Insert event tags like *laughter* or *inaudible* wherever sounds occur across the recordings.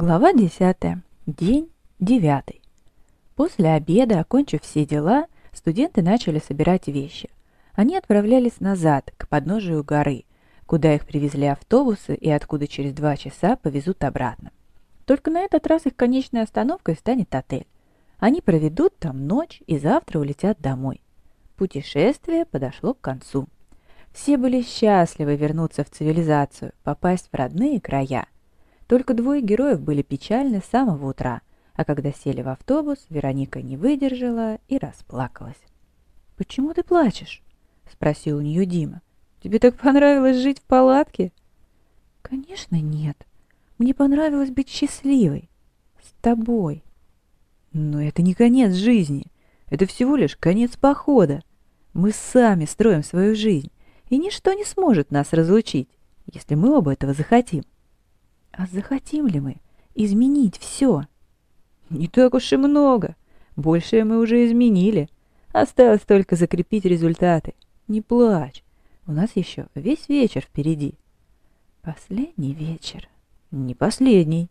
Глава 10. День 9. После обеда, окончив все дела, студенты начали собирать вещи. Они отправлялись назад, к подножию горы, куда их привезли автобусы и откуда через два часа повезут обратно. Только на этот раз их конечной остановкой станет отель. Они проведут там ночь и завтра улетят домой. Путешествие подошло к концу. Все были счастливы вернуться в цивилизацию, попасть в родные края – только двое героев были печальны с самого утра, а когда сели в автобус, Вероника не выдержала и расплакалась. «Почему ты плачешь?» — спросил у нее Дима. «Тебе так понравилось жить в палатке?» «Конечно нет. Мне понравилось быть счастливой. С тобой». «Но это не конец жизни. Это всего лишь конец похода. Мы сами строим свою жизнь, и ничто не сможет нас разлучить, если мы оба этого захотим». А захотим ли мы изменить все? Не так уж и много. Большее мы уже изменили. Осталось только закрепить результаты. Не плачь. У нас еще весь вечер впереди. Последний вечер. Не последний.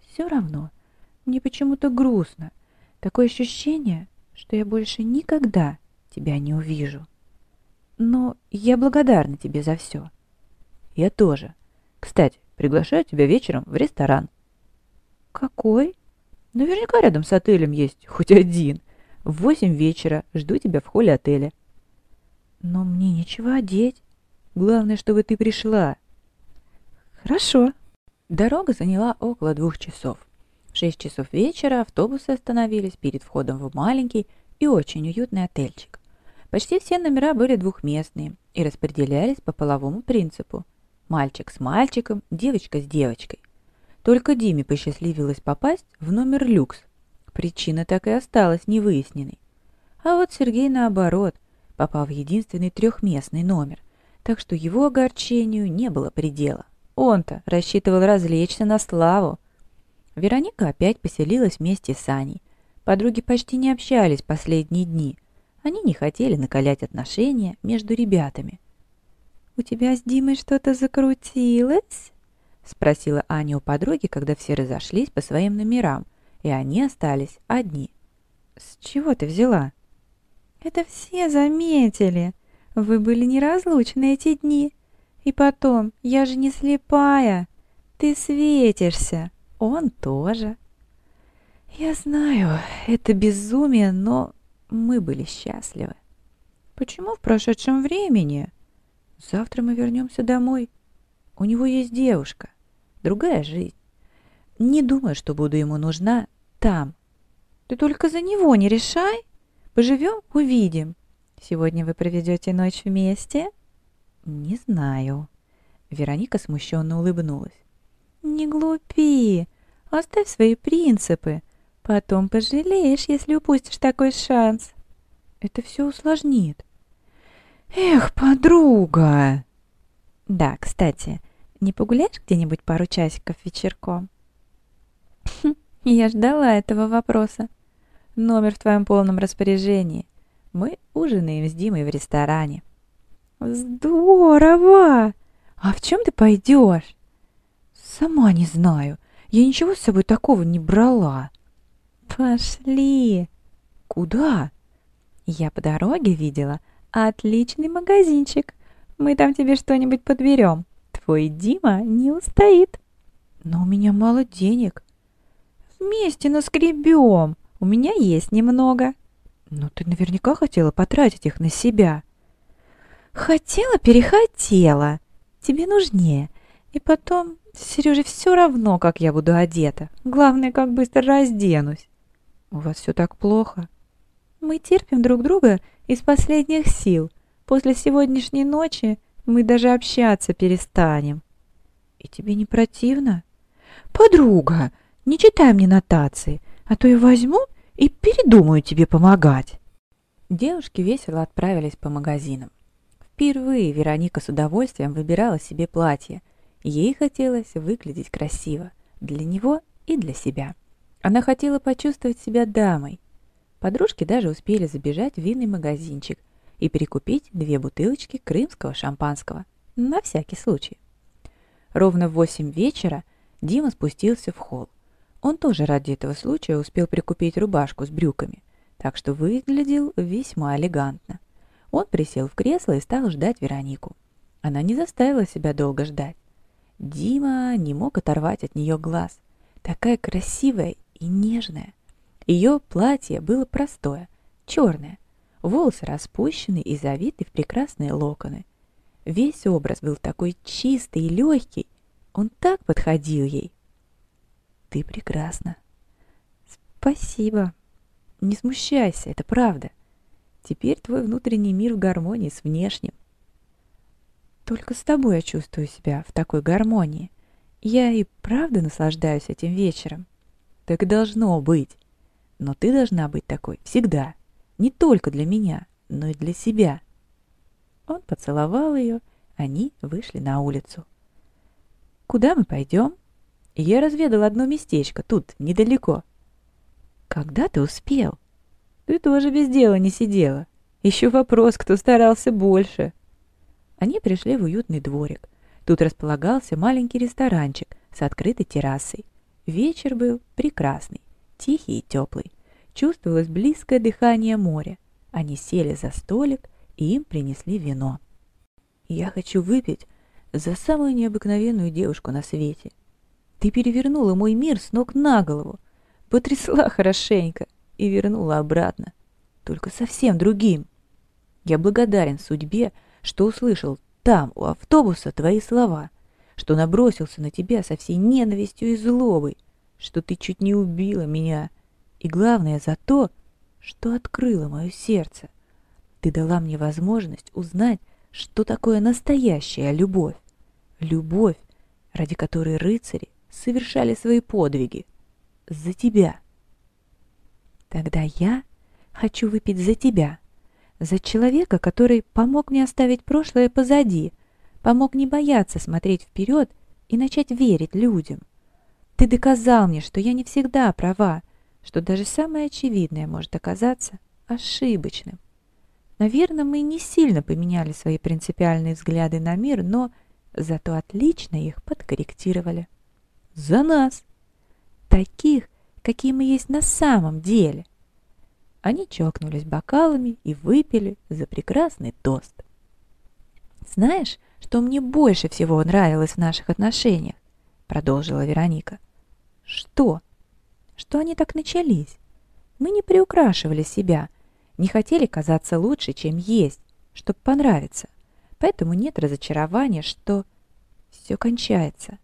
Все равно. Мне почему-то грустно. Такое ощущение, что я больше никогда тебя не увижу. Но я благодарна тебе за все. Я тоже. Кстати, Приглашаю тебя вечером в ресторан». «Какой?» «Наверняка рядом с отелем есть хоть один. В восемь вечера жду тебя в холле отеля». «Но мне нечего одеть. Главное, чтобы ты пришла». «Хорошо». Дорога заняла около двух часов. В шесть часов вечера автобусы остановились перед входом в маленький и очень уютный отельчик. Почти все номера были двухместные и распределялись по половому принципу – Мальчик с мальчиком, девочка с девочкой. Только Диме посчастливилось попасть в номер люкс. Причина так и осталась невыясненной. А вот Сергей, наоборот, попал в единственный трехместный номер, так что его огорчению не было предела. Он-то рассчитывал развлечься на славу. Вероника опять поселилась вместе с Аней. Подруги почти не общались последние дни. Они не хотели накалять отношения между ребятами – «У тебя с Димой что-то закрутилось?» — спросила Аня у подруги, когда все разошлись по своим номерам, и они остались одни. «С чего ты взяла?» «Это все заметили. Вы были неразлучны эти дни. И потом, я же не слепая. Ты светишься. Он тоже». «Я знаю, это безумие, но мы были счастливы». «Почему в прошедшем времени?» Завтра мы вернемся домой. У него есть девушка, другая жизнь. Не думаю, что буду ему нужна там. Ты только за него не решай. Поживем, увидим. Сегодня вы проведете ночь вместе? Не знаю. Вероника смущенно улыбнулась. Не глупи. Оставь свои принципы. Потом пожалеешь, если упустишь такой шанс. Это все усложнит. «Эх, подруга!» «Да, кстати, не погуляешь где-нибудь пару часиков вечерком?» *laughs* «Я ждала этого вопроса. Номер в твоем полном распоряжении. Мы ужинаем с Димой в ресторане». «Здорово! А в чем ты пойдешь?» «Сама не знаю. Я ничего с собой такого не брала». «Пошли!» «Куда?» «Я по дороге видела, Отличный магазинчик. Мы там тебе что-нибудь подберем. Твой Дима не устоит. Но у меня мало денег. Вместе наскребем. У меня есть немного. Но ты наверняка хотела потратить их на себя. Хотела, перехотела. Тебе нужнее. И потом, Сереже все равно, как я буду одета. Главное, как быстро разденусь. У вас все так плохо. Мы терпим друг друга из последних сил. После сегодняшней ночи мы даже общаться перестанем. И тебе не противно? Подруга, не читай мне нотации, а то я возьму и передумаю тебе помогать. Девушки весело отправились по магазинам. Впервые Вероника с удовольствием выбирала себе платье. Ей хотелось выглядеть красиво для него и для себя. Она хотела почувствовать себя дамой, Подружки даже успели забежать в винный магазинчик и перекупить две бутылочки крымского шампанского, на всякий случай. Ровно в восемь вечера Дима спустился в холл. Он тоже ради этого случая успел прикупить рубашку с брюками, так что выглядел весьма элегантно. Он присел в кресло и стал ждать Веронику. Она не заставила себя долго ждать. Дима не мог оторвать от нее глаз. Такая красивая и нежная. Ее платье было простое, черное, волосы распущены и завиты в прекрасные локоны. Весь образ был такой чистый и легкий, он так подходил ей. «Ты прекрасна». «Спасибо. Не смущайся, это правда. Теперь твой внутренний мир в гармонии с внешним. Только с тобой я чувствую себя в такой гармонии. Я и правда наслаждаюсь этим вечером. Так должно быть. Но ты должна быть такой всегда. Не только для меня, но и для себя. Он поцеловал ее, они вышли на улицу. «Куда мы пойдем?» «Я разведал одно местечко, тут, недалеко». «Когда ты успел?» «Ты тоже без дела не сидела. Еще вопрос, кто старался больше». Они пришли в уютный дворик. Тут располагался маленький ресторанчик с открытой террасой. Вечер был прекрасный, тихий и теплый. Чувствовалось близкое дыхание моря. Они сели за столик, и им принесли вино. «Я хочу выпить за самую необыкновенную девушку на свете. Ты перевернула мой мир с ног на голову, потрясла хорошенько и вернула обратно, только совсем другим. Я благодарен судьбе, что услышал там, у автобуса, твои слова, что набросился на тебя со всей ненавистью и злобой, что ты чуть не убила меня, и главное за то, что открыла мое сердце. Ты дала мне возможность узнать, что такое настоящая любовь. Любовь, ради которой рыцари совершали свои подвиги. За тебя. Тогда я хочу выпить за тебя, за человека, который помог мне оставить прошлое позади, помог не бояться смотреть вперед и начать верить людям. Ты доказал мне, что я не всегда права, что даже самое очевидное может оказаться ошибочным. Наверное, мы не сильно поменяли свои принципиальные взгляды на мир, но зато отлично их подкорректировали. За нас! Таких, какие мы есть на самом деле – они чокнулись бокалами и выпили за прекрасный тост. «Знаешь, что мне больше всего нравилось в наших отношениях?» Продолжила Вероника. «Что?» «Что они так начались? Мы не приукрашивали себя, не хотели казаться лучше, чем есть, чтобы понравиться. Поэтому нет разочарования, что все кончается.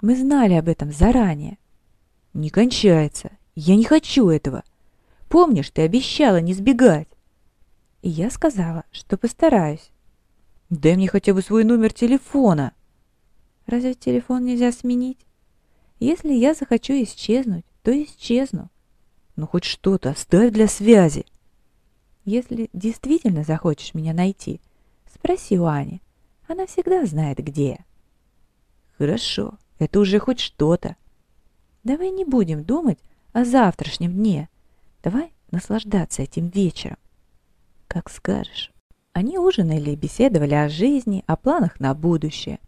Мы знали об этом заранее. Не кончается. Я не хочу этого. Помнишь, ты обещала не сбегать?» И я сказала, что постараюсь. «Дай мне хотя бы свой номер телефона». «Разве телефон нельзя сменить? Если я захочу исчезнуть, то исчезну». «Ну хоть что-то оставь для связи». «Если действительно захочешь меня найти, спроси у Ани. Она всегда знает, где я». «Хорошо, это уже хоть что-то». «Давай не будем думать о завтрашнем дне». Давай наслаждаться этим вечером. Как скажешь. Они ужинали и беседовали о жизни, о планах на будущее.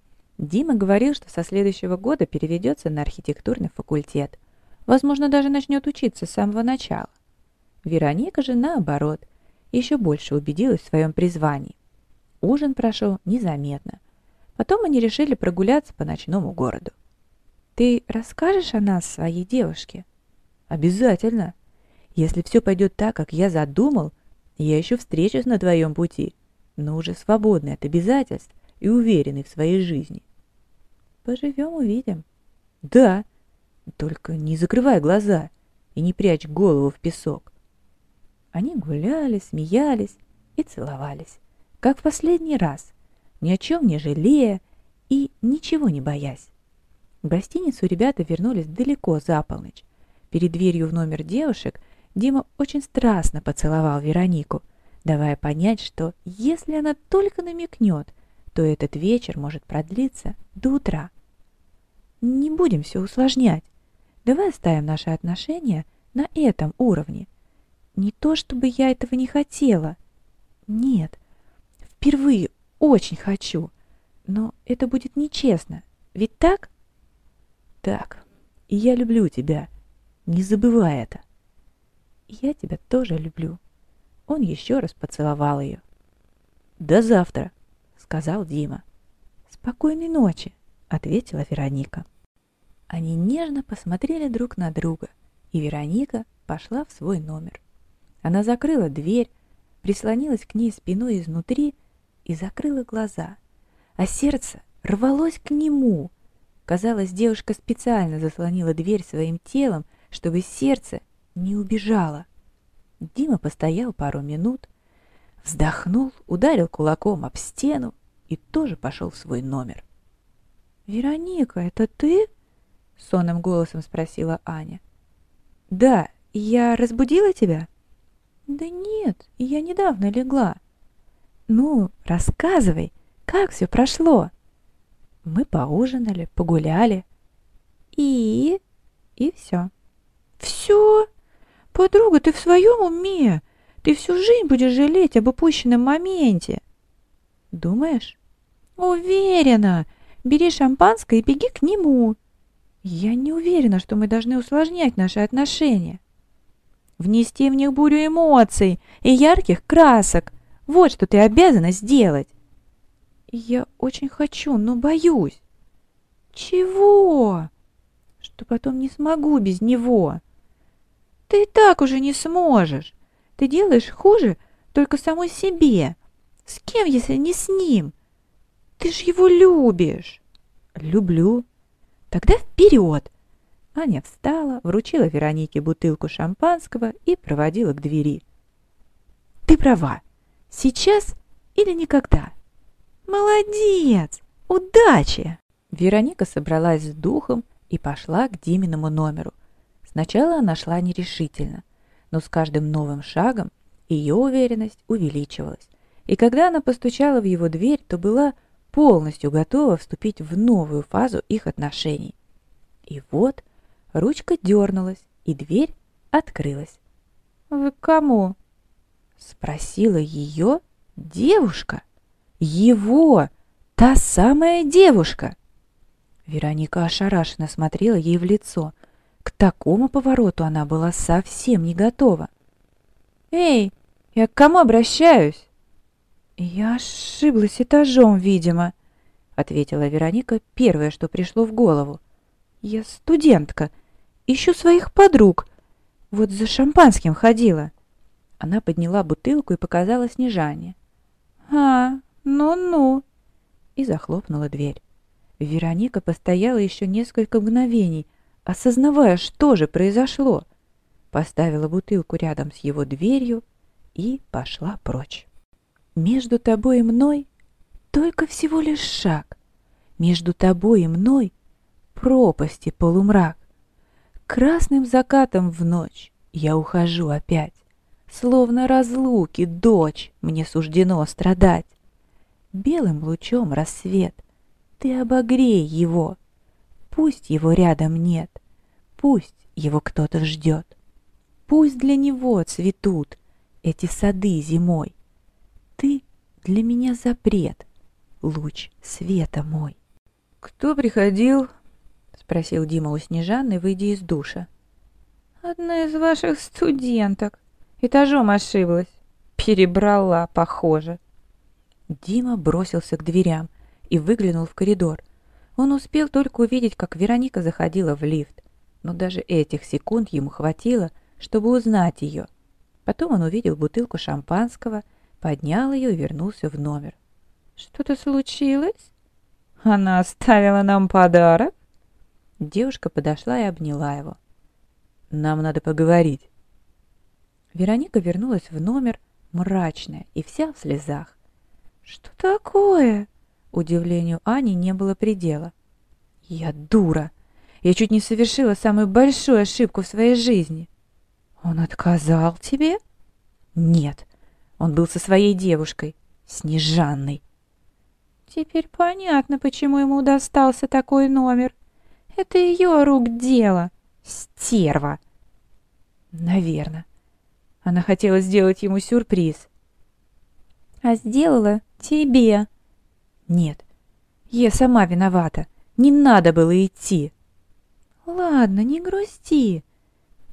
Дима говорил, что со следующего года переведется на архитектурный факультет. Возможно, даже начнет учиться с самого начала. Вероника же, наоборот, еще больше убедилась в своем призвании. Ужин прошел незаметно. Потом они решили прогуляться по ночному городу. «Ты расскажешь о нас своей девушке?» «Обязательно!» Если все пойдет так, как я задумал, я еще встречусь на твоем пути, но уже свободный от обязательств и уверенный в своей жизни. Поживем, увидим. Да, только не закрывай глаза и не прячь голову в песок. Они гуляли, смеялись и целовались, как в последний раз, ни о чем не жалея и ничего не боясь. В гостиницу ребята вернулись далеко за полночь. Перед дверью в номер девушек Дима очень страстно поцеловал Веронику, давая понять, что если она только намекнет, то этот вечер может продлиться до утра. Не будем все усложнять. Давай оставим наши отношения на этом уровне. Не то, чтобы я этого не хотела. Нет, впервые очень хочу. Но это будет нечестно. Ведь так? Так, и я люблю тебя. Не забывай это. Я тебя тоже люблю. Он еще раз поцеловал ее. До завтра, сказал Дима. Спокойной ночи, ответила Вероника. Они нежно посмотрели друг на друга, и Вероника пошла в свой номер. Она закрыла дверь, прислонилась к ней спиной изнутри и закрыла глаза, а сердце рвалось к нему. Казалось, девушка специально заслонила дверь своим телом, чтобы сердце не убежало. Дима постоял пару минут, вздохнул, ударил кулаком об стену и тоже пошел в свой номер. «Вероника, это ты?» — сонным голосом спросила Аня. «Да, я разбудила тебя?» «Да нет, я недавно легла». «Ну, рассказывай, как все прошло?» Мы поужинали, погуляли. «И?» «И все». «Все? Подруга, ты в своем уме? Ты всю жизнь будешь жалеть об упущенном моменте». «Думаешь?» «Уверена. Бери шампанское и беги к нему». «Я не уверена, что мы должны усложнять наши отношения» внести в них бурю эмоций и ярких красок. Вот что ты обязана сделать. Я очень хочу, но боюсь. Чего? Что потом не смогу без него. Ты и так уже не сможешь. Ты делаешь хуже только самой себе. С кем, если не с ним? Ты ж его любишь. Люблю. Тогда вперед. Аня встала, вручила Веронике бутылку шампанского и проводила к двери. «Ты права. Сейчас или никогда?» «Молодец! Удачи!» Вероника собралась с духом и пошла к Диминому номеру. Сначала она шла нерешительно, но с каждым новым шагом ее уверенность увеличивалась. И когда она постучала в его дверь, то была полностью готова вступить в новую фазу их отношений. И вот Ручка дернулась, и дверь открылась. «Вы кому?» — спросила ее девушка. «Его! Та самая девушка!» Вероника ошарашенно смотрела ей в лицо. К такому повороту она была совсем не готова. «Эй, я к кому обращаюсь?» «Я ошиблась этажом, видимо», — ответила Вероника первое, что пришло в голову. «Я студентка, Ищу своих подруг. Вот за шампанским ходила. Она подняла бутылку и показала Снежане. «А, ну-ну!» И захлопнула дверь. Вероника постояла еще несколько мгновений, осознавая, что же произошло. Поставила бутылку рядом с его дверью и пошла прочь. «Между тобой и мной только всего лишь шаг. Между тобой и мной пропасти полумрак. Красным закатом в ночь я ухожу опять, Словно разлуки, дочь, мне суждено страдать. Белым лучом рассвет, ты обогрей его, Пусть его рядом нет, пусть его кто-то ждет. Пусть для него цветут эти сады зимой. Для меня запрет, луч света мой. Кто приходил? спросил Дима у Снежаны, выйдя из душа. «Одна из ваших студенток. Этажом ошиблась. Перебрала, похоже». Дима бросился к дверям и выглянул в коридор. Он успел только увидеть, как Вероника заходила в лифт, но даже этих секунд ему хватило, чтобы узнать ее. Потом он увидел бутылку шампанского, поднял ее и вернулся в номер. «Что-то случилось? Она оставила нам подарок?» Девушка подошла и обняла его. «Нам надо поговорить». Вероника вернулась в номер, мрачная и вся в слезах. «Что такое?» Удивлению Ани не было предела. «Я дура! Я чуть не совершила самую большую ошибку в своей жизни!» «Он отказал тебе?» «Нет, он был со своей девушкой, Снежанной». «Теперь понятно, почему ему достался такой номер. Это ее рук дело. Стерва. Наверное. Она хотела сделать ему сюрприз. А сделала тебе. Нет, я сама виновата. Не надо было идти. Ладно, не грусти.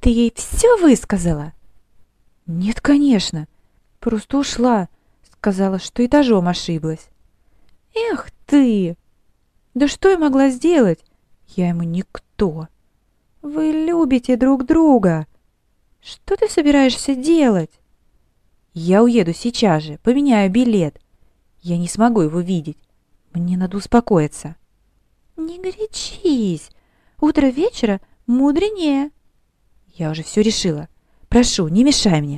Ты ей все высказала? Нет, конечно. Просто ушла. Сказала, что этажом ошиблась. Эх ты! Да что я могла сделать? Я ему никто. Вы любите друг друга. Что ты собираешься делать? Я уеду сейчас же, поменяю билет. Я не смогу его видеть. Мне надо успокоиться. Не горячись. Утро вечера мудренее. Я уже все решила. Прошу, не мешай мне.